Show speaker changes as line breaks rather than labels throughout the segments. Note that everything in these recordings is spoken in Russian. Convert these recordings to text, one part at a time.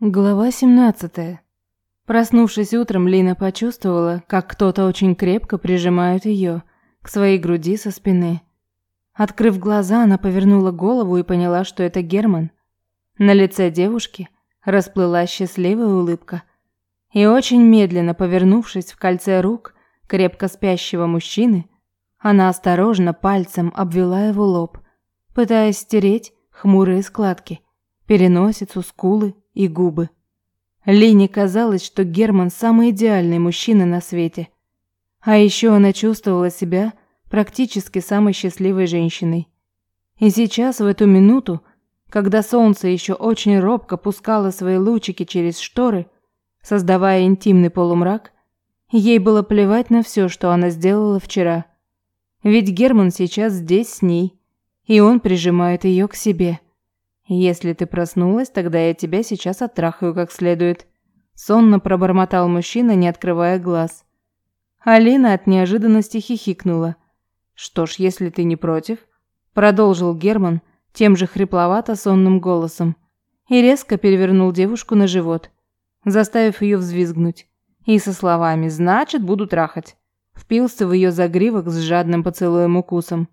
Глава 17. Проснувшись утром, Лина почувствовала, как кто-то очень крепко прижимает ее к своей груди со спины. Открыв глаза, она повернула голову и поняла, что это Герман. На лице девушки расплылась счастливая улыбка. И очень медленно повернувшись в кольце рук крепко спящего мужчины, она осторожно пальцем обвела его лоб, пытаясь стереть хмурые складки, переносицу, скулы и губы. Лине казалось, что Герман самый идеальный мужчина на свете. А еще она чувствовала себя практически самой счастливой женщиной. И сейчас, в эту минуту, когда солнце еще очень робко пускало свои лучики через шторы, создавая интимный полумрак, ей было плевать на все, что она сделала вчера. Ведь Герман сейчас здесь с ней, и он прижимает ее к себе. «Если ты проснулась, тогда я тебя сейчас оттрахаю как следует», – сонно пробормотал мужчина, не открывая глаз. Алина от неожиданности хихикнула. «Что ж, если ты не против», – продолжил Герман тем же хрипловато-сонным голосом и резко перевернул девушку на живот, заставив ее взвизгнуть, и со словами «значит, буду трахать», впился в ее загривок с жадным поцелуем-укусом.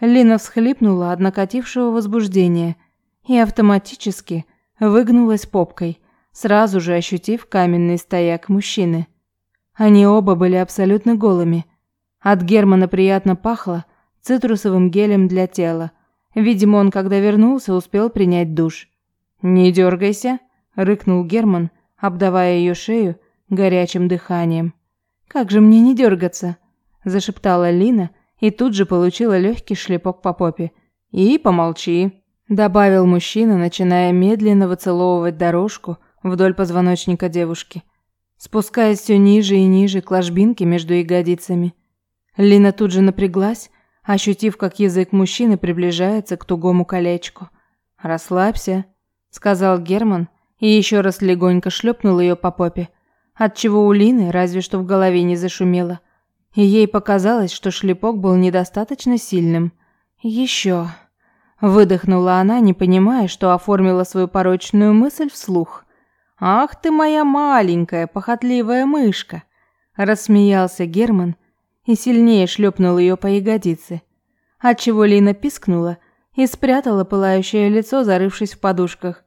Лина всхлипнула от накатившего возбуждения – и автоматически выгнулась попкой, сразу же ощутив каменный стояк мужчины. Они оба были абсолютно голыми. От Германа приятно пахло цитрусовым гелем для тела. Видимо, он, когда вернулся, успел принять душ. «Не дергайся», – рыкнул Герман, обдавая ее шею горячим дыханием. «Как же мне не дергаться?» – зашептала Лина и тут же получила легкий шлепок по попе. «И помолчи» добавил мужчина, начиная медленно выцеловывать дорожку вдоль позвоночника девушки, спускаясь все ниже и ниже к ложбинке между ягодицами. Лина тут же напряглась, ощутив, как язык мужчины приближается к тугому колечку. «Расслабься», — сказал Герман и еще раз легонько шлепнул ее по попе, отчего у Лины разве что в голове не зашумело. И ей показалось, что шлепок был недостаточно сильным. «Еще», Выдохнула она, не понимая, что оформила свою порочную мысль вслух. «Ах ты моя маленькая, похотливая мышка!» Рассмеялся Герман и сильнее шлепнул ее по ягодице, отчего Лина пискнула и спрятала пылающее лицо, зарывшись в подушках.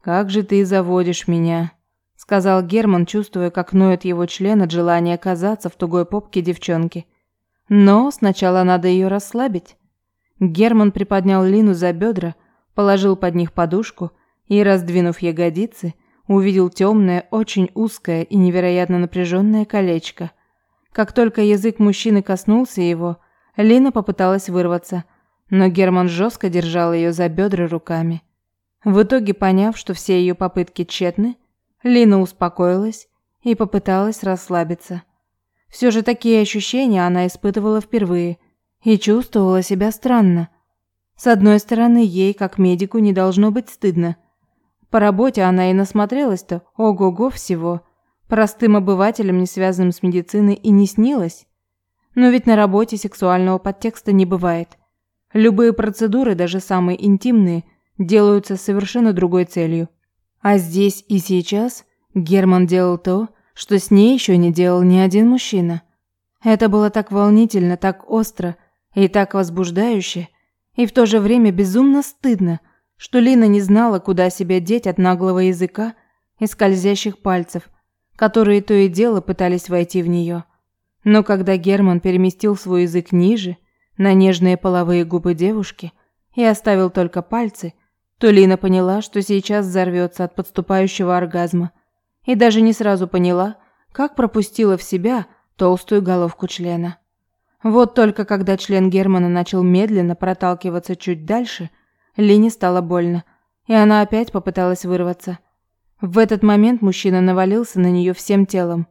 «Как же ты заводишь меня!» сказал Герман, чувствуя, как ноет его член от желания оказаться в тугой попке девчонки. Но сначала надо ее расслабить. Герман приподнял Лину за бедра, положил под них подушку и, раздвинув ягодицы, увидел темное, очень узкое и невероятно напряженное колечко. Как только язык мужчины коснулся его, Лина попыталась вырваться, но Герман жестко держал ее за бедра руками. В итоге, поняв, что все ее попытки тщетны, Лина успокоилась и попыталась расслабиться. Все же такие ощущения она испытывала впервые – и чувствовала себя странно. С одной стороны, ей, как медику, не должно быть стыдно. По работе она и насмотрелась-то ого-го всего. Простым обывателям, не связанным с медициной, и не снилось. Но ведь на работе сексуального подтекста не бывает. Любые процедуры, даже самые интимные, делаются совершенно другой целью. А здесь и сейчас Герман делал то, что с ней еще не делал ни один мужчина. Это было так волнительно, так остро – и так возбуждающе, и в то же время безумно стыдно, что Лина не знала, куда себя деть от наглого языка и скользящих пальцев, которые то и дело пытались войти в нее. Но когда Герман переместил свой язык ниже, на нежные половые губы девушки, и оставил только пальцы, то Лина поняла, что сейчас взорвется от подступающего оргазма, и даже не сразу поняла, как пропустила в себя толстую головку члена. Вот только когда член Германа начал медленно проталкиваться чуть дальше, Лине стало больно, и она опять попыталась вырваться. В этот момент мужчина навалился на нее всем телом,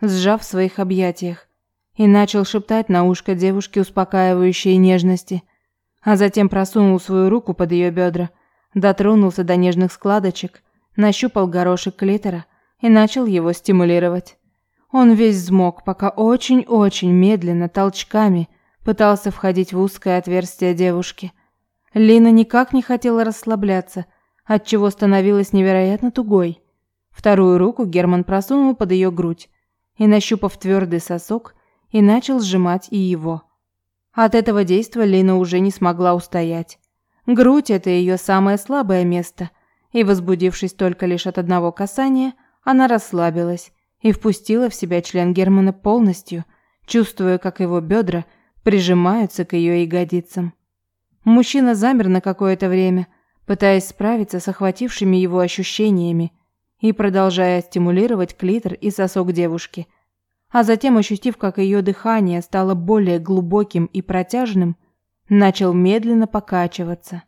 сжав в своих объятиях, и начал шептать на ушко девушке успокаивающие нежности, а затем просунул свою руку под ее бедра, дотронулся до нежных складочек, нащупал горошек клитора и начал его стимулировать. Он весь взмок, пока очень-очень медленно, толчками, пытался входить в узкое отверстие девушки. Лина никак не хотела расслабляться, отчего становилась невероятно тугой. Вторую руку Герман просунул под ее грудь и, нащупав твердый сосок, и начал сжимать и его. От этого действия Лина уже не смогла устоять. Грудь – это ее самое слабое место, и, возбудившись только лишь от одного касания, она расслабилась и впустила в себя член Германа полностью, чувствуя, как его бедра прижимаются к ее ягодицам. Мужчина замер на какое-то время, пытаясь справиться с охватившими его ощущениями и продолжая стимулировать клитор и сосок девушки – а затем, ощутив, как ее дыхание стало более глубоким и протяжным, начал медленно покачиваться.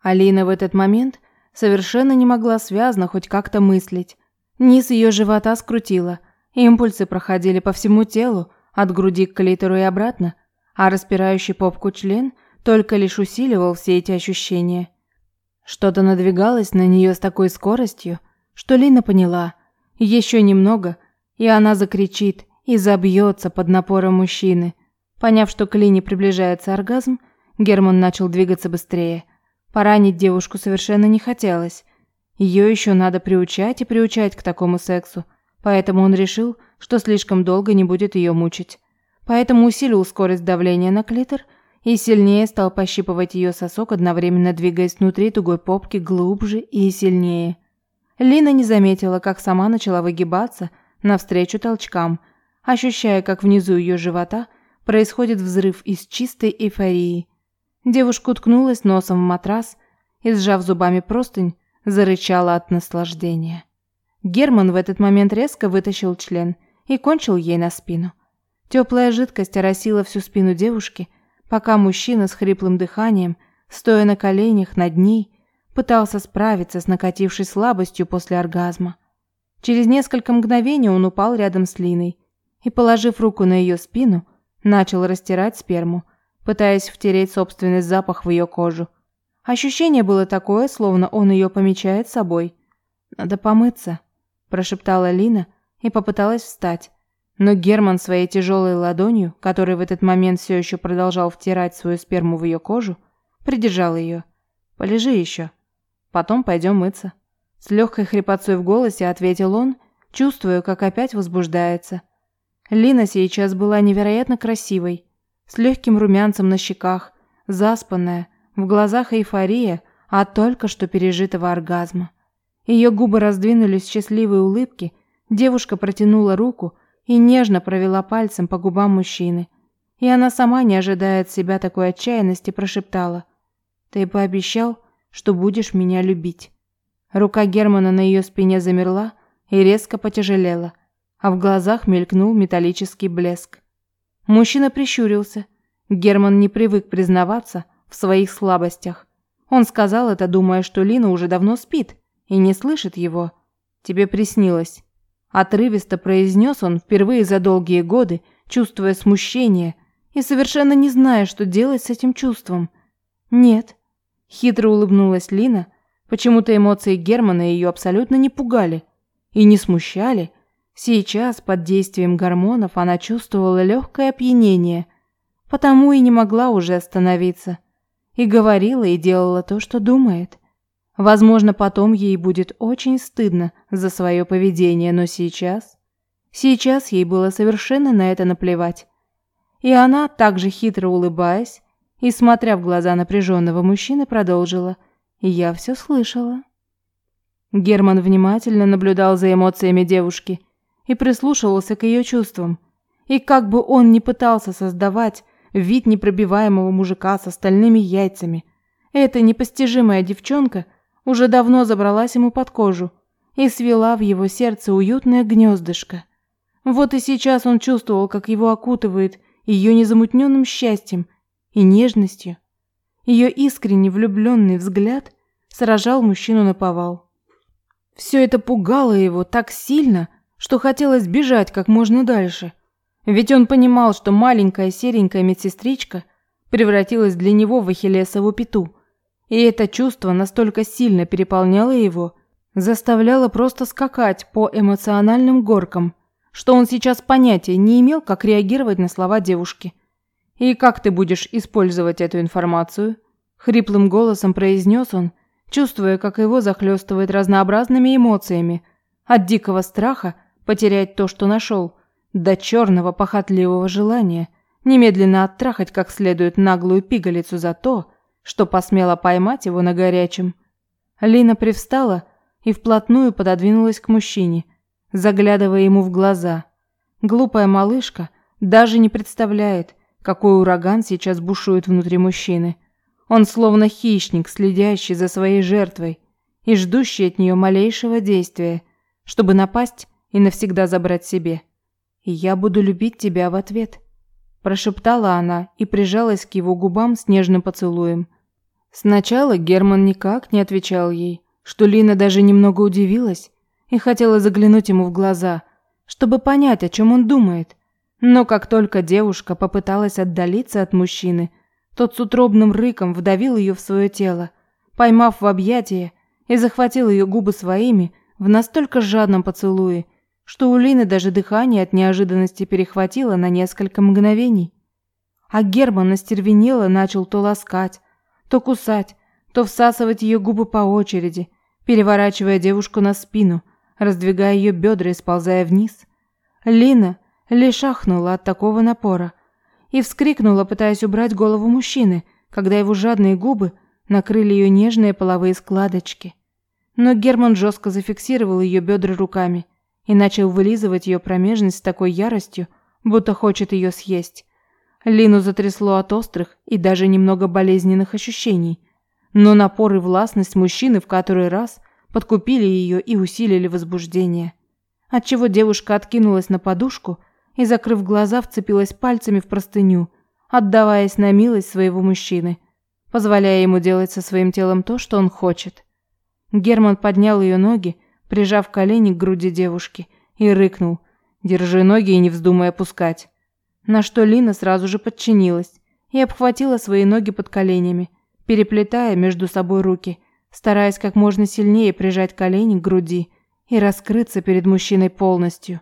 Алина в этот момент совершенно не могла связно хоть как-то мыслить. Низ ее живота скрутило, импульсы проходили по всему телу, от груди к клитору и обратно, а распирающий попку член только лишь усиливал все эти ощущения. Что-то надвигалось на нее с такой скоростью, что Лина поняла, еще немного, и она закричит, и забьется под напором мужчины. Поняв, что к Лине приближается оргазм, Герман начал двигаться быстрее. Поранить девушку совершенно не хотелось. Ее еще надо приучать и приучать к такому сексу, поэтому он решил, что слишком долго не будет ее мучить. Поэтому усилил скорость давления на клитор и сильнее стал пощипывать ее сосок, одновременно двигаясь внутри тугой попки глубже и сильнее. Лина не заметила, как сама начала выгибаться навстречу толчкам, ощущая, как внизу ее живота происходит взрыв из чистой эйфории. Девушка уткнулась носом в матрас и, сжав зубами простынь, зарычала от наслаждения. Герман в этот момент резко вытащил член и кончил ей на спину. Теплая жидкость оросила всю спину девушки, пока мужчина с хриплым дыханием, стоя на коленях над ней, пытался справиться с накатившей слабостью после оргазма. Через несколько мгновений он упал рядом с Линой и, положив руку на ее спину, начал растирать сперму, пытаясь втереть собственный запах в ее кожу. Ощущение было такое, словно он ее помечает собой. «Надо помыться», – прошептала Лина и попыталась встать. Но Герман своей тяжелой ладонью, который в этот момент все еще продолжал втирать свою сперму в ее кожу, придержал ее. «Полежи еще. Потом пойдем мыться». С легкой хрипотцой в голосе ответил он, чувствуя, как опять возбуждается. Лина сейчас была невероятно красивой, с легким румянцем на щеках, заспанная, в глазах эйфория от только что пережитого оргазма. Ее губы раздвинулись в счастливой улыбке, девушка протянула руку и нежно провела пальцем по губам мужчины. И она сама, не ожидая от себя такой отчаянности, прошептала: "Ты пообещал, что будешь меня любить". Рука Германа на ее спине замерла и резко потяжелела а в глазах мелькнул металлический блеск. Мужчина прищурился. Герман не привык признаваться в своих слабостях. Он сказал это, думая, что Лина уже давно спит и не слышит его. «Тебе приснилось». Отрывисто произнес он впервые за долгие годы, чувствуя смущение и совершенно не зная, что делать с этим чувством. «Нет». Хитро улыбнулась Лина. Почему-то эмоции Германа ее абсолютно не пугали и не смущали, Сейчас, под действием гормонов, она чувствовала легкое опьянение, потому и не могла уже остановиться. И говорила и делала то, что думает. Возможно, потом ей будет очень стыдно за свое поведение, но сейчас... Сейчас ей было совершенно на это наплевать. И она, также хитро улыбаясь и смотря в глаза напряженного мужчины, продолжила. «Я все слышала». Герман внимательно наблюдал за эмоциями девушки – и прислушивался к ее чувствам. И как бы он ни пытался создавать вид непробиваемого мужика с стальными яйцами, эта непостижимая девчонка уже давно забралась ему под кожу и свела в его сердце уютное гнездышко. Вот и сейчас он чувствовал, как его окутывает ее незамутненным счастьем и нежностью. Ее искренне влюбленный взгляд сражал мужчину на повал. Все это пугало его так сильно, что хотелось бежать как можно дальше. Ведь он понимал, что маленькая серенькая медсестричка превратилась для него в ахиллесову пяту. И это чувство настолько сильно переполняло его, заставляло просто скакать по эмоциональным горкам, что он сейчас понятия не имел, как реагировать на слова девушки. «И как ты будешь использовать эту информацию?» Хриплым голосом произнес он, чувствуя, как его захлестывает разнообразными эмоциями – От дикого страха потерять то, что нашел, до черного похотливого желания немедленно оттрахать как следует наглую пигалицу за то, что посмела поймать его на горячем. Лина привстала и вплотную пододвинулась к мужчине, заглядывая ему в глаза. Глупая малышка даже не представляет, какой ураган сейчас бушует внутри мужчины. Он словно хищник, следящий за своей жертвой и ждущий от нее малейшего действия, чтобы напасть и навсегда забрать себе. И я буду любить тебя в ответ, прошептала она и прижалась к его губам с нежным поцелуем. Сначала Герман никак не отвечал ей, что Лина даже немного удивилась и хотела заглянуть ему в глаза, чтобы понять, о чем он думает. Но как только девушка попыталась отдалиться от мужчины, тот с утробным рыком вдавил ее в свое тело, поймав в объятия и захватил ее губы своими в настолько жадном поцелуе, что у Лины даже дыхание от неожиданности перехватило на несколько мгновений. А Герман остервенело начал то ласкать, то кусать, то всасывать ее губы по очереди, переворачивая девушку на спину, раздвигая ее бедра и сползая вниз. Лина лишь ахнула от такого напора и вскрикнула, пытаясь убрать голову мужчины, когда его жадные губы накрыли ее нежные половые складочки. Но Герман жестко зафиксировал ее бедра руками и начал вылизывать ее промежность с такой яростью, будто хочет ее съесть. Лину затрясло от острых и даже немного болезненных ощущений, но напор и властность мужчины в который раз подкупили ее и усилили возбуждение. Отчего девушка откинулась на подушку и, закрыв глаза, вцепилась пальцами в простыню, отдаваясь на милость своего мужчины, позволяя ему делать со своим телом то, что он хочет. Герман поднял ее ноги, прижав колени к груди девушки, и рыкнул: "Держи ноги и не вздумай опускать". На что Лина сразу же подчинилась и обхватила свои ноги под коленями, переплетая между собой руки, стараясь как можно сильнее прижать колени к груди и раскрыться перед мужчиной полностью.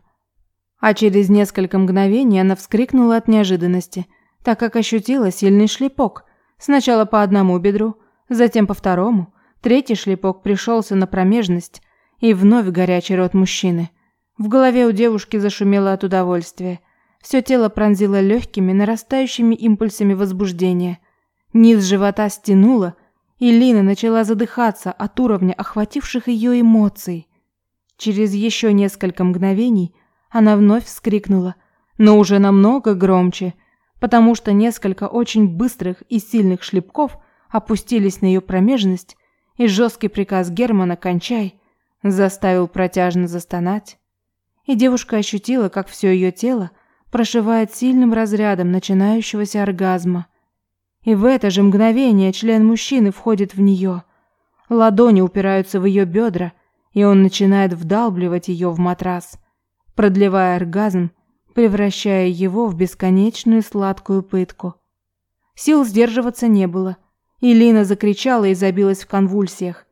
А через несколько мгновений она вскрикнула от неожиданности, так как ощутила сильный шлепок, сначала по одному бедру, затем по второму. Третий шлепок пришелся на промежность и вновь горячий рот мужчины. В голове у девушки зашумело от удовольствия. Все тело пронзило легкими, нарастающими импульсами возбуждения. Низ живота стянуло, и Лина начала задыхаться от уровня охвативших ее эмоций. Через еще несколько мгновений она вновь вскрикнула, но уже намного громче, потому что несколько очень быстрых и сильных шлепков опустились на ее промежность, и жесткий приказ Германа «кончай» заставил протяжно застонать. И девушка ощутила, как все ее тело прошивает сильным разрядом начинающегося оргазма. И в это же мгновение член мужчины входит в нее. Ладони упираются в ее бедра, и он начинает вдалбливать ее в матрас, продлевая оргазм, превращая его в бесконечную сладкую пытку. Сил сдерживаться не было, и Лина закричала и забилась в конвульсиях.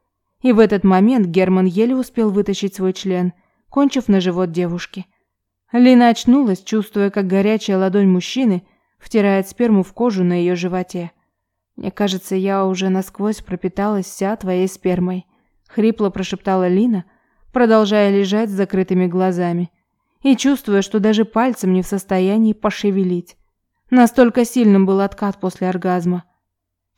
И в этот момент Герман еле успел вытащить свой член, кончив на живот девушки. Лина очнулась, чувствуя, как горячая ладонь мужчины втирает сперму в кожу на ее животе. Мне кажется, я уже насквозь пропиталась вся твоей спермой, хрипло прошептала Лина, продолжая лежать с закрытыми глазами и чувствуя, что даже пальцем не в состоянии пошевелить. Настолько сильным был откат после оргазма.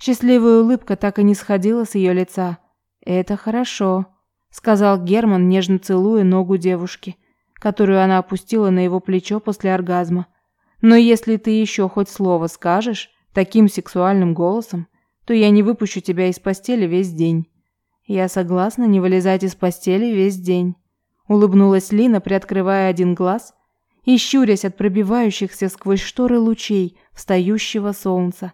Счастливая улыбка так и не сходила с ее лица. Это хорошо, сказал Герман, нежно целуя ногу девушки которую она опустила на его плечо после оргазма. Но если ты еще хоть слово скажешь таким сексуальным голосом, то я не выпущу тебя из постели весь день. Я согласна не вылезать из постели весь день, улыбнулась Лина, приоткрывая один глаз и щурясь от пробивающихся сквозь шторы лучей встающего солнца.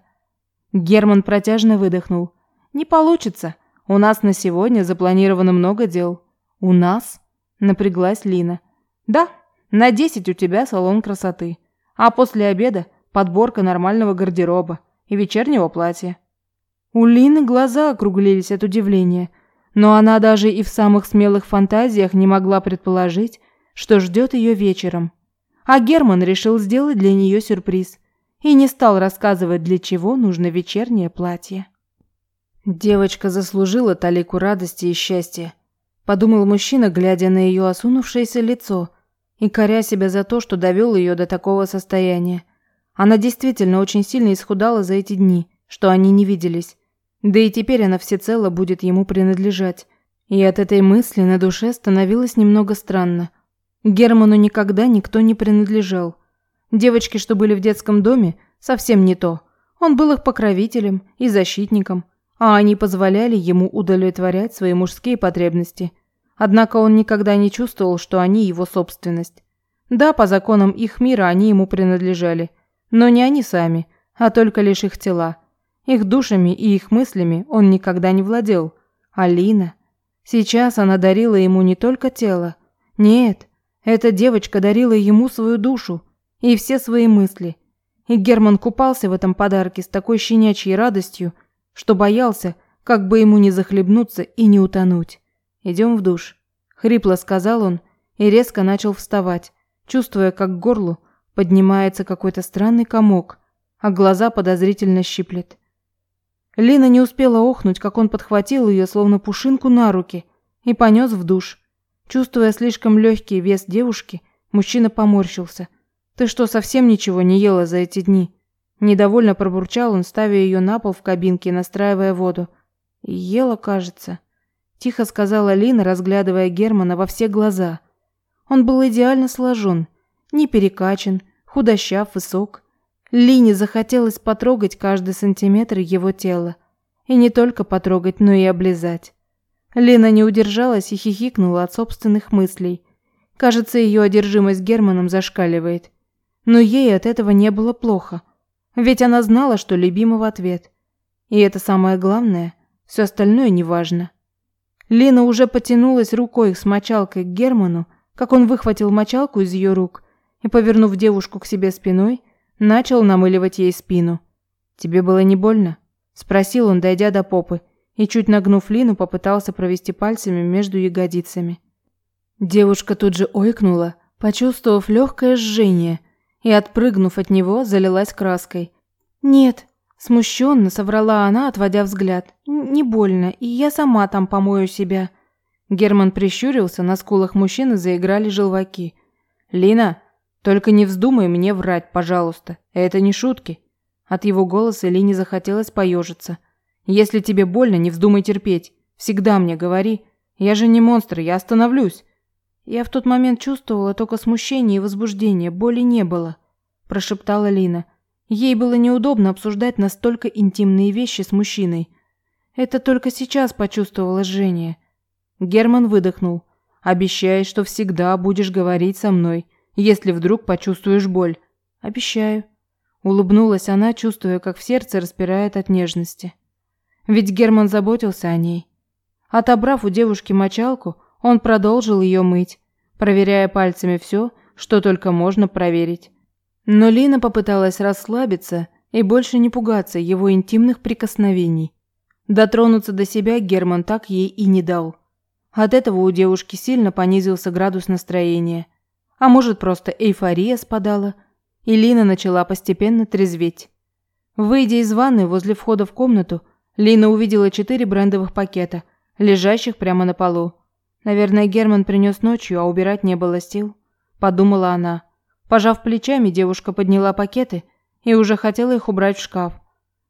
Герман протяжно выдохнул. Не получится. У нас на сегодня запланировано много дел. У нас? Напряглась Лина. Да, на 10 у тебя салон красоты. А после обеда подборка нормального гардероба и вечернего платья. У Лины глаза округлились от удивления, но она даже и в самых смелых фантазиях не могла предположить, что ждет ее вечером. А Герман решил сделать для нее сюрприз и не стал рассказывать, для чего нужно вечернее платье. Девочка заслужила талику радости и счастья, подумал мужчина, глядя на ее осунувшееся лицо и коря себя за то, что довел ее до такого состояния. Она действительно очень сильно исхудала за эти дни, что они не виделись. Да и теперь она всецело будет ему принадлежать. И от этой мысли на душе становилось немного странно. Герману никогда никто не принадлежал. Девочки, что были в детском доме, совсем не то. Он был их покровителем и защитником, а они позволяли ему удовлетворять свои мужские потребности. Однако он никогда не чувствовал, что они его собственность. Да, по законам их мира они ему принадлежали, но не они сами, а только лишь их тела. Их душами и их мыслями он никогда не владел. Алина. Сейчас она дарила ему не только тело. Нет, эта девочка дарила ему свою душу и все свои мысли. И Герман купался в этом подарке с такой щенячьей радостью, что боялся, как бы ему не захлебнуться и не утонуть. «Идем в душ», – хрипло сказал он и резко начал вставать, чувствуя, как к горлу поднимается какой-то странный комок, а глаза подозрительно щиплет. Лина не успела охнуть, как он подхватил ее, словно пушинку, на руки и понес в душ. Чувствуя слишком легкий вес девушки, мужчина поморщился. «Ты что, совсем ничего не ела за эти дни?» Недовольно пробурчал он, ставя ее на пол в кабинке настраивая воду. «Ела, кажется», – тихо сказала Лина, разглядывая Германа во все глаза. Он был идеально сложен, не перекачан, худощав, высок. Лине захотелось потрогать каждый сантиметр его тела. И не только потрогать, но и облизать. Лина не удержалась и хихикнула от собственных мыслей. Кажется, ее одержимость Германом зашкаливает. Но ей от этого не было плохо. Ведь она знала, что любимого ответ. И это самое главное, все остальное неважно. Лина уже потянулась рукой с мочалкой к Герману, как он выхватил мочалку из ее рук и, повернув девушку к себе спиной, Начал намыливать ей спину. «Тебе было не больно?» Спросил он, дойдя до попы, и, чуть нагнув Лину, попытался провести пальцами между ягодицами. Девушка тут же ойкнула, почувствовав легкое жжение, и, отпрыгнув от него, залилась краской. «Нет», – смущенно соврала она, отводя взгляд. «Не больно, и я сама там помою себя». Герман прищурился, на скулах мужчины заиграли желваки. «Лина, только не вздумай мне врать, пожалуйста. Это не шутки. От его голоса Лине захотелось поежиться. Если тебе больно, не вздумай терпеть. Всегда мне говори. Я же не монстр, я остановлюсь. Я в тот момент чувствовала только смущение и возбуждение, боли не было, прошептала Лина. Ей было неудобно обсуждать настолько интимные вещи с мужчиной. Это только сейчас почувствовала жжение. Герман выдохнул. Обещай, что всегда будешь говорить со мной если вдруг почувствуешь боль. Обещаю. Улыбнулась она, чувствуя, как в сердце распирает от нежности. Ведь Герман заботился о ней. Отобрав у девушки мочалку, он продолжил ее мыть, проверяя пальцами все, что только можно проверить. Но Лина попыталась расслабиться и больше не пугаться его интимных прикосновений. Дотронуться до себя Герман так ей и не дал. От этого у девушки сильно понизился градус настроения. А может, просто эйфория спадала, и Лина начала постепенно трезветь. Выйдя из ванны возле входа в комнату, Лина увидела четыре брендовых пакета, лежащих прямо на полу. Наверное, Герман принес ночью, а убирать не было сил, подумала она. Пожав плечами, девушка подняла пакеты и уже хотела их убрать в шкаф.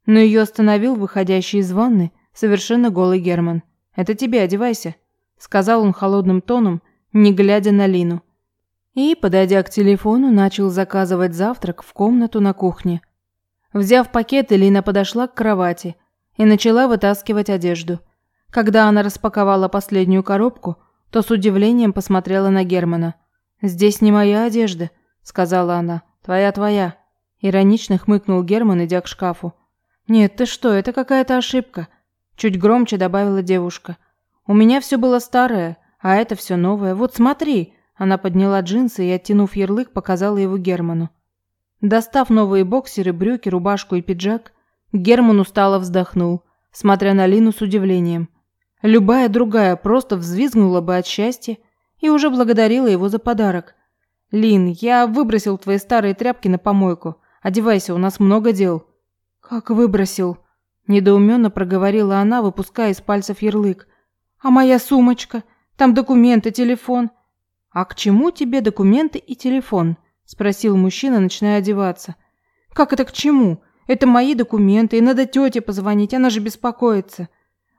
Но ее остановил выходящий из ванны совершенно голый Герман. «Это тебе, одевайся», – сказал он холодным тоном, не глядя на Лину и, подойдя к телефону, начал заказывать завтрак в комнату на кухне. Взяв пакет, Элина подошла к кровати и начала вытаскивать одежду. Когда она распаковала последнюю коробку, то с удивлением посмотрела на Германа. «Здесь не моя одежда», – сказала она. «Твоя, твоя». Иронично хмыкнул Герман, идя к шкафу. «Нет, ты что, это какая-то ошибка», – чуть громче добавила девушка. «У меня все было старое, а это все новое. Вот смотри», она подняла джинсы и, оттянув ярлык, показала его Герману. Достав новые боксеры, брюки, рубашку и пиджак, Герман устало вздохнул, смотря на Лину с удивлением. Любая другая просто взвизгнула бы от счастья и уже благодарила его за подарок. «Лин, я выбросил твои старые тряпки на помойку. Одевайся, у нас много дел». «Как выбросил?» – недоуменно проговорила она, выпуская из пальцев ярлык. «А моя сумочка? Там документы, телефон». «А к чему тебе документы и телефон?» – спросил мужчина, начиная одеваться. «Как это к чему? Это мои документы, и надо тете позвонить, она же беспокоится.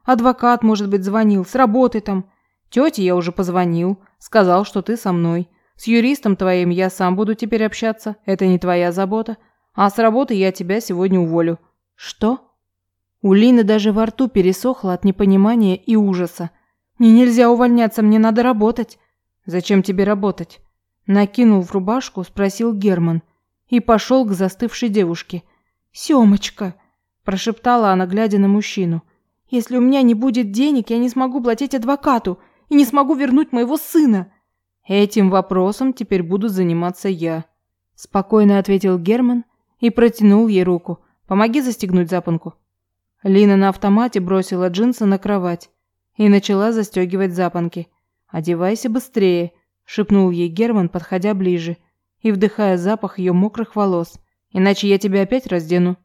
Адвокат, может быть, звонил, с работы там. Тете я уже позвонил, сказал, что ты со мной. С юристом твоим я сам буду теперь общаться, это не твоя забота. А с работы я тебя сегодня уволю». «Что?» У Лины даже во рту пересохло от непонимания и ужаса. «Мне нельзя увольняться, мне надо работать». «Зачем тебе работать?» Накинул в рубашку, спросил Герман. И пошел к застывшей девушке. «Семочка!» – прошептала она, глядя на мужчину. «Если у меня не будет денег, я не смогу платить адвокату и не смогу вернуть моего сына». «Этим вопросом теперь буду заниматься я», – спокойно ответил Герман и протянул ей руку. «Помоги застегнуть запонку». Лина на автомате бросила джинсы на кровать и начала застегивать запонки. «Одевайся быстрее», – шепнул ей Герман, подходя ближе и вдыхая запах ее мокрых волос. «Иначе я тебя опять раздену».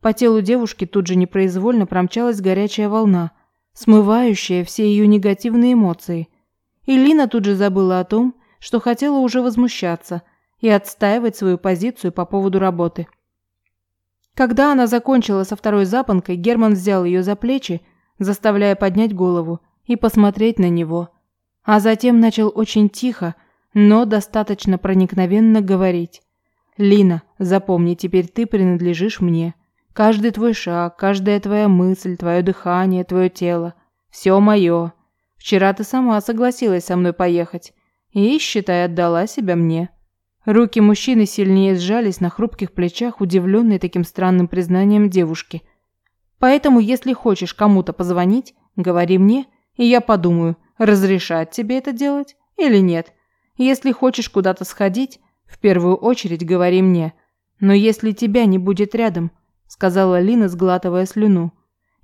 По телу девушки тут же непроизвольно промчалась горячая волна, смывающая все ее негативные эмоции. И Лина тут же забыла о том, что хотела уже возмущаться и отстаивать свою позицию по поводу работы. Когда она закончила со второй запонкой, Герман взял ее за плечи, заставляя поднять голову и посмотреть на него. А затем начал очень тихо, но достаточно проникновенно говорить. «Лина, запомни, теперь ты принадлежишь мне. Каждый твой шаг, каждая твоя мысль, твое дыхание, твое тело – все мое. Вчера ты сама согласилась со мной поехать и, считай, отдала себя мне». Руки мужчины сильнее сжались на хрупких плечах, удивленные таким странным признанием девушки. «Поэтому, если хочешь кому-то позвонить, говори мне, и я подумаю, разрешать тебе это делать или нет. Если хочешь куда-то сходить, в первую очередь говори мне. Но если тебя не будет рядом», – сказала Лина, сглатывая слюну,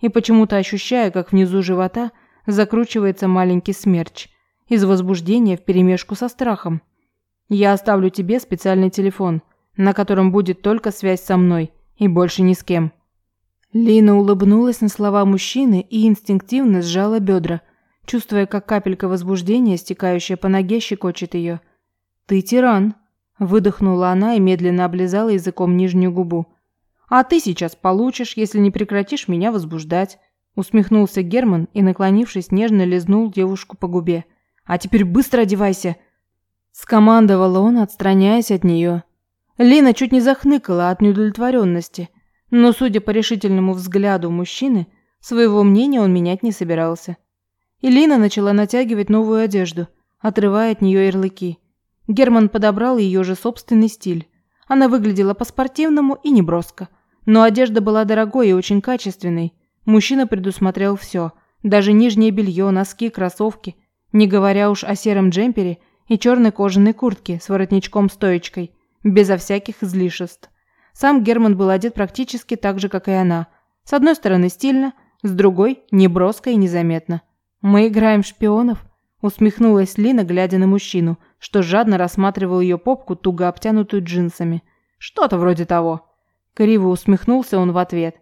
и почему-то ощущая, как внизу живота закручивается маленький смерч из возбуждения вперемешку со страхом. Я оставлю тебе специальный телефон, на котором будет только связь со мной и больше ни с кем». Лина улыбнулась на слова мужчины и инстинктивно сжала бедра, чувствуя, как капелька возбуждения, стекающая по ноге, щекочет ее. «Ты тиран», – выдохнула она и медленно облизала языком нижнюю губу. «А ты сейчас получишь, если не прекратишь меня возбуждать», – усмехнулся Герман и, наклонившись, нежно лизнул девушку по губе. «А теперь быстро одевайся!» Скомандовал он, отстраняясь от нее. Лина чуть не захныкала от неудовлетворенности, но, судя по решительному взгляду мужчины, своего мнения он менять не собирался. И Лина начала натягивать новую одежду, отрывая от нее ярлыки. Герман подобрал ее же собственный стиль. Она выглядела по-спортивному и неброско. Но одежда была дорогой и очень качественной. Мужчина предусмотрел все. Даже нижнее белье, носки, кроссовки. Не говоря уж о сером джемпере – и черной кожаной куртке с воротничком-стоечкой, безо всяких излишеств. Сам Герман был одет практически так же, как и она. С одной стороны стильно, с другой – неброско и незаметно. «Мы играем в шпионов?» – усмехнулась Лина, глядя на мужчину, что жадно рассматривал ее попку, туго обтянутую джинсами. «Что-то вроде того». Криво усмехнулся он в ответ.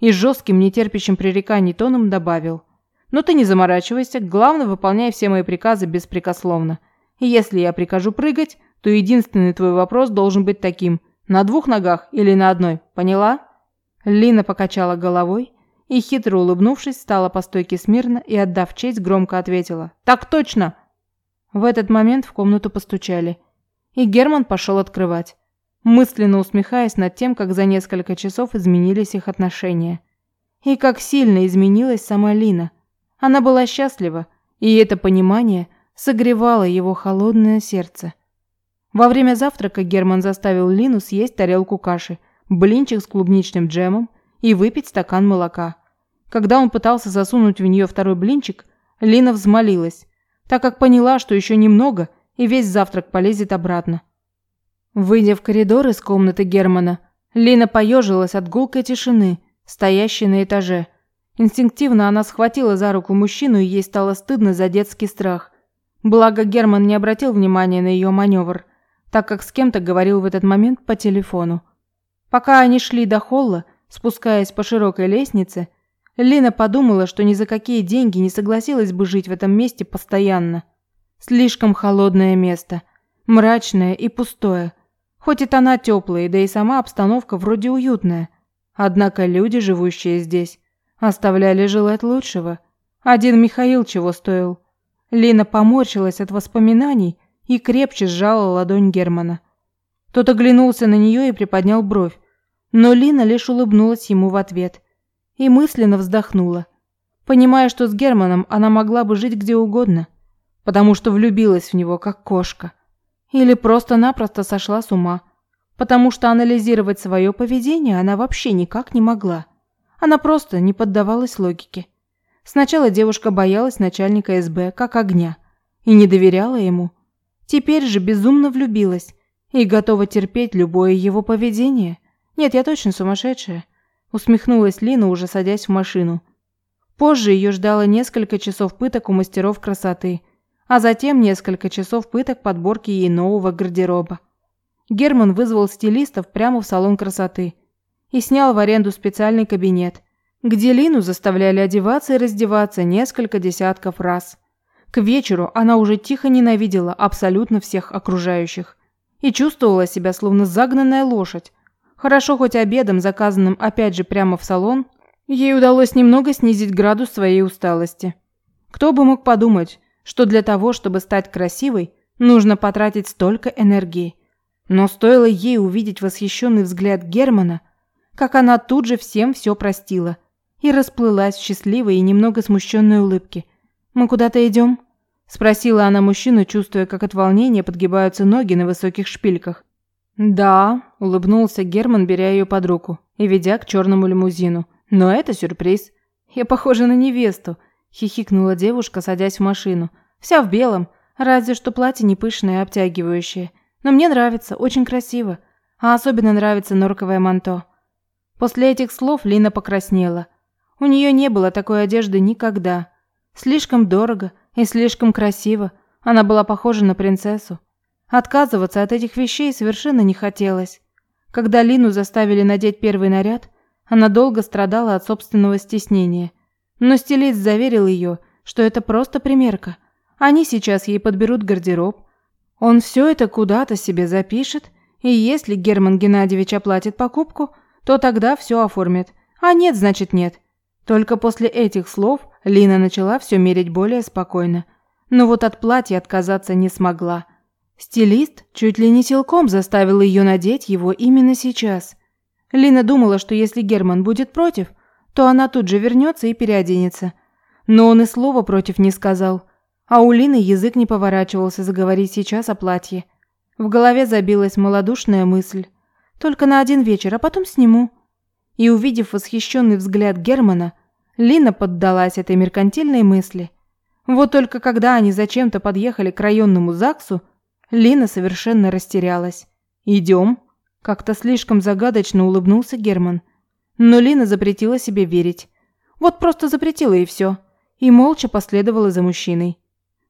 И жестким, нетерпящим пререканий тоном добавил. «Но ты не заморачивайся, главное, выполняй все мои приказы беспрекословно. И если я прикажу прыгать, то единственный твой вопрос должен быть таким – на двух ногах или на одной, поняла?» Лина покачала головой и, хитро улыбнувшись, стала по стойке смирно и, отдав честь, громко ответила «Так точно!». В этот момент в комнату постучали, и Герман пошел открывать, мысленно усмехаясь над тем, как за несколько часов изменились их отношения. И как сильно изменилась сама Лина. Она была счастлива, и это понимание – согревало его холодное сердце. Во время завтрака Герман заставил Лину съесть тарелку каши, блинчик с клубничным джемом и выпить стакан молока. Когда он пытался засунуть в нее второй блинчик, Лина взмолилась, так как поняла, что еще немного, и весь завтрак полезет обратно. Выйдя в коридор из комнаты Германа, Лина поежилась от гулкой тишины, стоящей на этаже. Инстинктивно она схватила за руку мужчину, и ей стало стыдно за детский страх. Благо Герман не обратил внимания на ее маневр, так как с кем-то говорил в этот момент по телефону. Пока они шли до холла, спускаясь по широкой лестнице, Лина подумала, что ни за какие деньги не согласилась бы жить в этом месте постоянно. Слишком холодное место, мрачное и пустое. Хоть и тона теплые, да и сама обстановка вроде уютная. Однако люди, живущие здесь, оставляли желать лучшего. Один Михаил чего стоил. Лина поморщилась от воспоминаний и крепче сжала ладонь Германа. Тот оглянулся на нее и приподнял бровь, но Лина лишь улыбнулась ему в ответ и мысленно вздохнула, понимая, что с Германом она могла бы жить где угодно, потому что влюбилась в него как кошка, или просто-напросто сошла с ума, потому что анализировать свое поведение она вообще никак не могла. Она просто не поддавалась логике. Сначала девушка боялась начальника СБ как огня и не доверяла ему. Теперь же безумно влюбилась и готова терпеть любое его поведение. Нет, я точно сумасшедшая, усмехнулась Лина, уже садясь в машину. Позже ее ждало несколько часов пыток у мастеров красоты, а затем несколько часов пыток подборки ей нового гардероба. Герман вызвал стилистов прямо в салон красоты и снял в аренду специальный кабинет, где Лину заставляли одеваться и раздеваться несколько десятков раз. К вечеру она уже тихо ненавидела абсолютно всех окружающих и чувствовала себя словно загнанная лошадь. Хорошо хоть обедом, заказанным опять же прямо в салон, ей удалось немного снизить градус своей усталости. Кто бы мог подумать, что для того, чтобы стать красивой, нужно потратить столько энергии. Но стоило ей увидеть восхищенный взгляд Германа, как она тут же всем все простила и расплылась в счастливой и немного смущенной улыбке. «Мы куда-то идем?» Спросила она мужчину, чувствуя, как от волнения подгибаются ноги на высоких шпильках. «Да», – улыбнулся Герман, беря ее под руку и ведя к черному лимузину. «Но это сюрприз. Я похожа на невесту», – хихикнула девушка, садясь в машину. «Вся в белом, разве что платье не пышное и обтягивающее. Но мне нравится, очень красиво. А особенно нравится норковое манто». После этих слов Лина покраснела. У нее не было такой одежды никогда. Слишком дорого, и слишком красиво. Она была похожа на принцессу. Отказываться от этих вещей совершенно не хотелось. Когда Лину заставили надеть первый наряд, она долго страдала от собственного стеснения. Но стилист заверил ее, что это просто примерка. Они сейчас ей подберут гардероб. Он все это куда-то себе запишет, и если Герман Геннадьевич оплатит покупку, то тогда все оформит. А нет, значит нет. Только после этих слов Лина начала все мерить более спокойно. Но вот от платья отказаться не смогла. Стилист чуть ли не силком заставил ее надеть его именно сейчас. Лина думала, что если Герман будет против, то она тут же вернется и переоденется. Но он и слова против не сказал. А у Лины язык не поворачивался заговорить сейчас о платье. В голове забилась малодушная мысль. Только на один вечер, а потом сниму. И увидев восхищенный взгляд Германа, Лина поддалась этой меркантильной мысли. Вот только когда они зачем-то подъехали к районному ЗАГСу, Лина совершенно растерялась. «Идем?» – как-то слишком загадочно улыбнулся Герман. Но Лина запретила себе верить. Вот просто запретила и все. И молча последовала за мужчиной.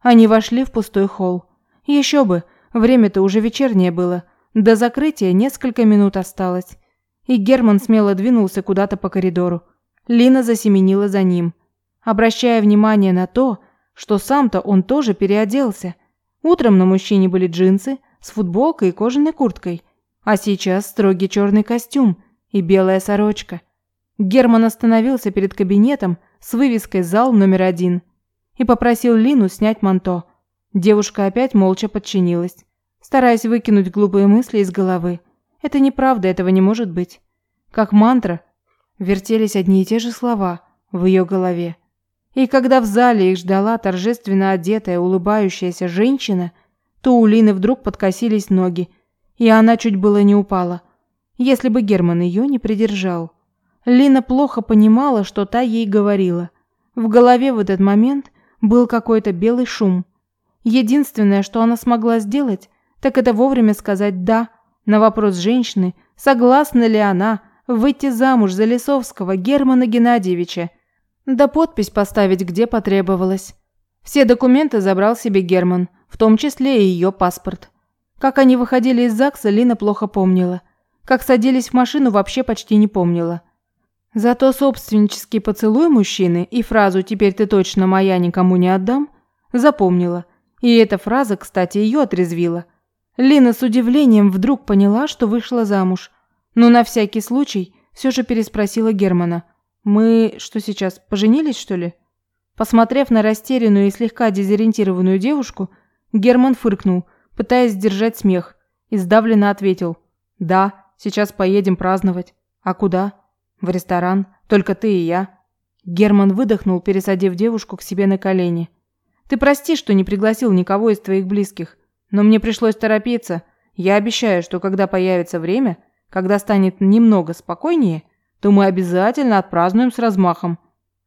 Они вошли в пустой холл. Еще бы, время-то уже вечернее было. До закрытия несколько минут осталось. И Герман смело двинулся куда-то по коридору. Лина засеменила за ним, обращая внимание на то, что сам-то он тоже переоделся. Утром на мужчине были джинсы с футболкой и кожаной курткой, а сейчас строгий черный костюм и белая сорочка. Герман остановился перед кабинетом с вывеской «Зал номер один» и попросил Лину снять манто. Девушка опять молча подчинилась, стараясь выкинуть глупые мысли из головы. Это неправда, этого не может быть. Как мантра, вертелись одни и те же слова в ее голове. И когда в зале их ждала торжественно одетая, улыбающаяся женщина, то у Лины вдруг подкосились ноги, и она чуть было не упала, если бы Герман ее не придержал. Лина плохо понимала, что та ей говорила. В голове в этот момент был какой-то белый шум. Единственное, что она смогла сделать, так это вовремя сказать «да» на вопрос женщины, согласна ли она выйти замуж за Лисовского Германа Геннадьевича, да подпись поставить где потребовалось. Все документы забрал себе Герман, в том числе и ее паспорт. Как они выходили из ЗАГСа, Лина плохо помнила. Как садились в машину, вообще почти не помнила. Зато собственнический поцелуй мужчины и фразу «теперь ты точно моя, никому не отдам» запомнила. И эта фраза, кстати, ее отрезвила. Лина с удивлением вдруг поняла, что вышла замуж. Но на всякий случай все же переспросила Германа. «Мы что сейчас, поженились, что ли?» Посмотрев на растерянную и слегка дезориентированную девушку, Герман фыркнул, пытаясь сдержать смех, и сдавленно ответил. «Да, сейчас поедем праздновать. А куда?» «В ресторан. Только ты и я». Герман выдохнул, пересадив девушку к себе на колени. «Ты прости, что не пригласил никого из твоих близких, но мне пришлось торопиться. Я обещаю, что когда появится время, когда станет немного спокойнее, то мы обязательно отпразднуем с размахом.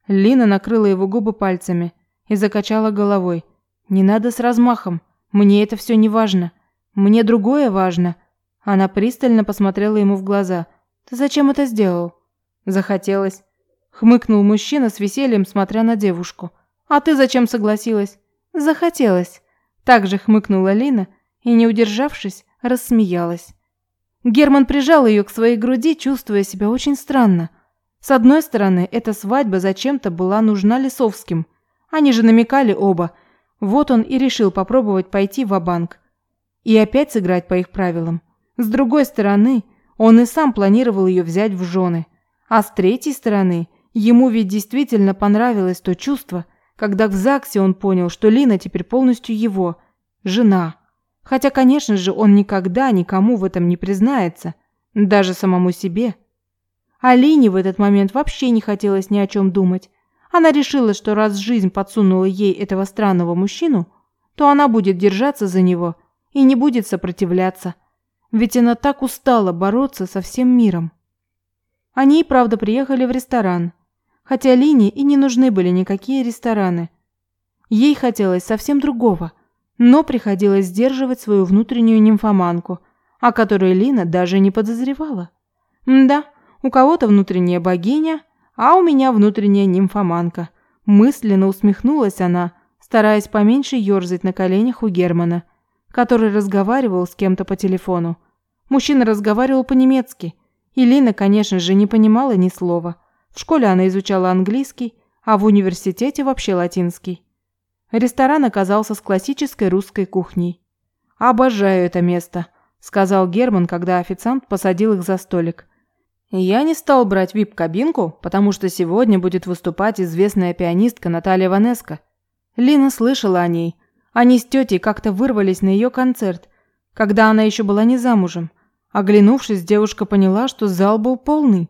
Лина накрыла его губы пальцами и закачала головой. «Не надо с размахом. Мне это все не важно. Мне другое важно». Она пристально посмотрела ему в глаза. «Ты зачем это сделал?» «Захотелось». Хмыкнул мужчина с весельем, смотря на девушку. «А ты зачем согласилась?» «Захотелось». Также хмыкнула Лина и, не удержавшись, рассмеялась. Герман прижал ее к своей груди, чувствуя себя очень странно – с одной стороны, эта свадьба зачем-то была нужна Лисовским. Они же намекали оба. Вот он и решил попробовать пойти в банк И опять сыграть по их правилам. С другой стороны, он и сам планировал ее взять в жены. А с третьей стороны, ему ведь действительно понравилось то чувство, когда в ЗАГСе он понял, что Лина теперь полностью его, жена. Хотя, конечно же, он никогда никому в этом не признается, даже самому себе. Алине в этот момент вообще не хотелось ни о чем думать. Она решила, что раз жизнь подсунула ей этого странного мужчину, то она будет держаться за него и не будет сопротивляться. Ведь она так устала бороться со всем миром. Они и правда приехали в ресторан, хотя Лине и не нужны были никакие рестораны. Ей хотелось совсем другого, но приходилось сдерживать свою внутреннюю нимфоманку, о которой Лина даже не подозревала. Да, у кого-то внутренняя богиня, а у меня внутренняя нимфоманка. Мысленно усмехнулась она, стараясь поменьше ерзать на коленях у Германа, который разговаривал с кем-то по телефону. Мужчина разговаривал по-немецки, и Лина, конечно же, не понимала ни слова. В школе она изучала английский, а в университете вообще латинский. Ресторан оказался с классической русской кухней. «Обожаю это место», – сказал Герман, когда официант посадил их за столик. Я не стал брать вип-кабинку, потому что сегодня будет выступать известная пианистка Наталья Ванеско. Лина слышала о ней. Они с тетей как-то вырвались на ее концерт, когда она еще была не замужем. Оглянувшись, девушка поняла, что зал был полный.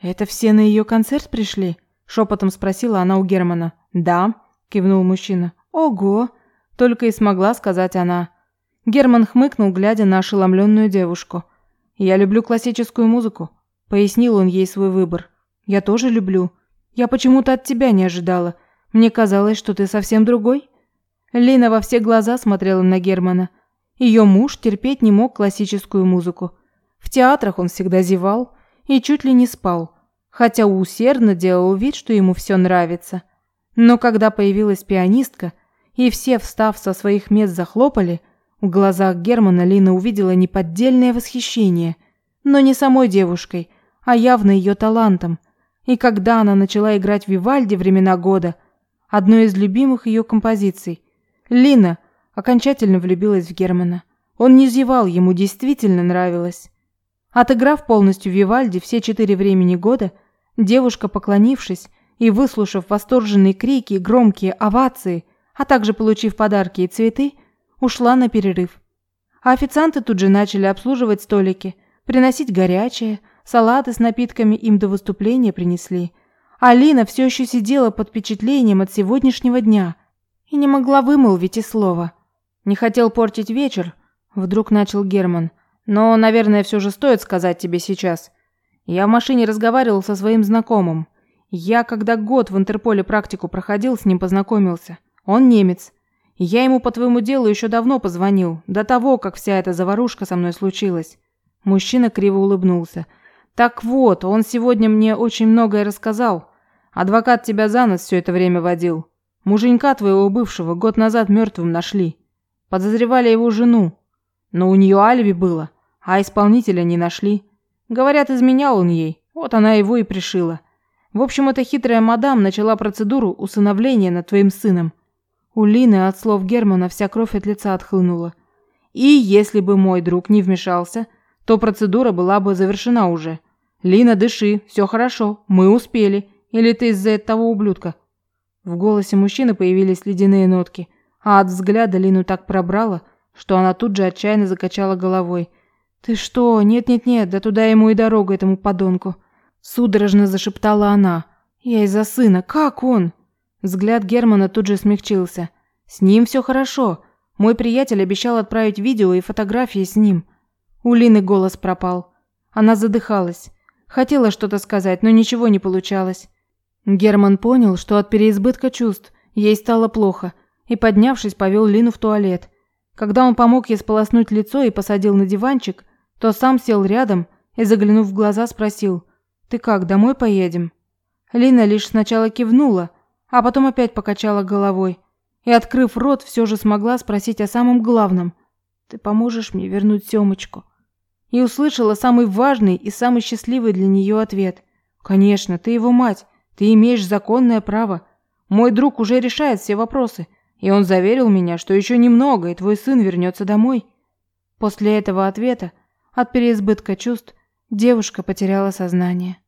«Это все на ее концерт пришли?» – шепотом спросила она у Германа. «Да», – кивнул мужчина. «Ого!» – только и смогла сказать она. Герман хмыкнул, глядя на ошеломленную девушку. «Я люблю классическую музыку. Пояснил он ей свой выбор. «Я тоже люблю. Я почему-то от тебя не ожидала. Мне казалось, что ты совсем другой». Лина во все глаза смотрела на Германа. Ее муж терпеть не мог классическую музыку. В театрах он всегда зевал и чуть ли не спал, хотя усердно делал вид, что ему все нравится. Но когда появилась пианистка, и все, встав со своих мест, захлопали, в глазах Германа Лина увидела неподдельное восхищение, но не самой девушкой, а явно ее талантом. И когда она начала играть Вивальди «Времена года», одной из любимых ее композиций, Лина окончательно влюбилась в Германа. Он не зевал, ему действительно нравилось. Отыграв полностью Вивальди все четыре времени года, девушка, поклонившись и выслушав восторженные крики и громкие овации, а также получив подарки и цветы, ушла на перерыв. А официанты тут же начали обслуживать столики, приносить горячее – Салаты с напитками им до выступления принесли. Алина все еще сидела под впечатлением от сегодняшнего дня и не могла вымолвить и слова. «Не хотел портить вечер», — вдруг начал Герман. «Но, наверное, все же стоит сказать тебе сейчас. Я в машине разговаривал со своим знакомым. Я, когда год в Интерполе практику проходил, с ним познакомился. Он немец. Я ему по твоему делу еще давно позвонил, до того, как вся эта заварушка со мной случилась». Мужчина криво улыбнулся. Так вот, он сегодня мне очень многое рассказал. Адвокат тебя за нос все это время водил. Муженька твоего бывшего год назад мертвым нашли. Подозревали его жену. Но у нее алиби было, а исполнителя не нашли. Говорят, изменял он ей. Вот она его и пришила. В общем, эта хитрая мадам начала процедуру усыновления над твоим сыном. У Лины от слов Германа вся кровь от лица отхлынула. И если бы мой друг не вмешался, то процедура была бы завершена уже. Лина, дыши, все хорошо, мы успели. Или ты из-за этого ублюдка? В голосе мужчины появились ледяные нотки, а от взгляда Лину так пробрало, что она тут же отчаянно закачала головой. Ты что? Нет-нет-нет, да туда ему и дорога этому подонку. Судорожно зашептала она. Я из-за сына. Как он? Взгляд Германа тут же смягчился. С ним все хорошо. Мой приятель обещал отправить видео и фотографии с ним. У Лины голос пропал. Она задыхалась. Хотела что-то сказать, но ничего не получалось. Герман понял, что от переизбытка чувств ей стало плохо, и, поднявшись, повел Лину в туалет. Когда он помог ей сполоснуть лицо и посадил на диванчик, то сам сел рядом и, заглянув в глаза, спросил, «Ты как, домой поедем?» Лина лишь сначала кивнула, а потом опять покачала головой и, открыв рот, все же смогла спросить о самом главном. «Ты поможешь мне вернуть Семочку?» И услышала самый важный и самый счастливый для нее ответ. «Конечно, ты его мать, ты имеешь законное право. Мой друг уже решает все вопросы, и он заверил меня, что еще немного, и твой сын вернется домой». После этого ответа, от переизбытка чувств, девушка потеряла сознание.